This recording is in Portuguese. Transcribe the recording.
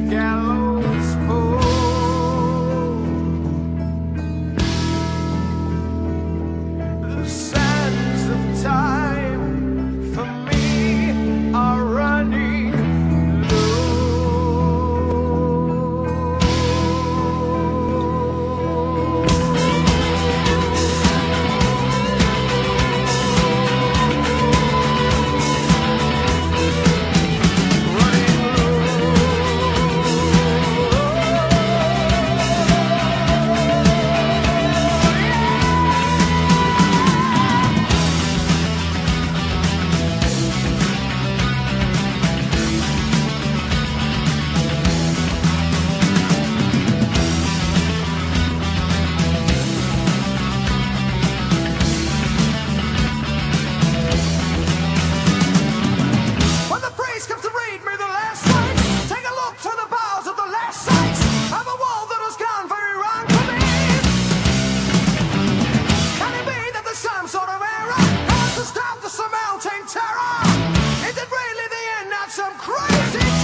the. Cause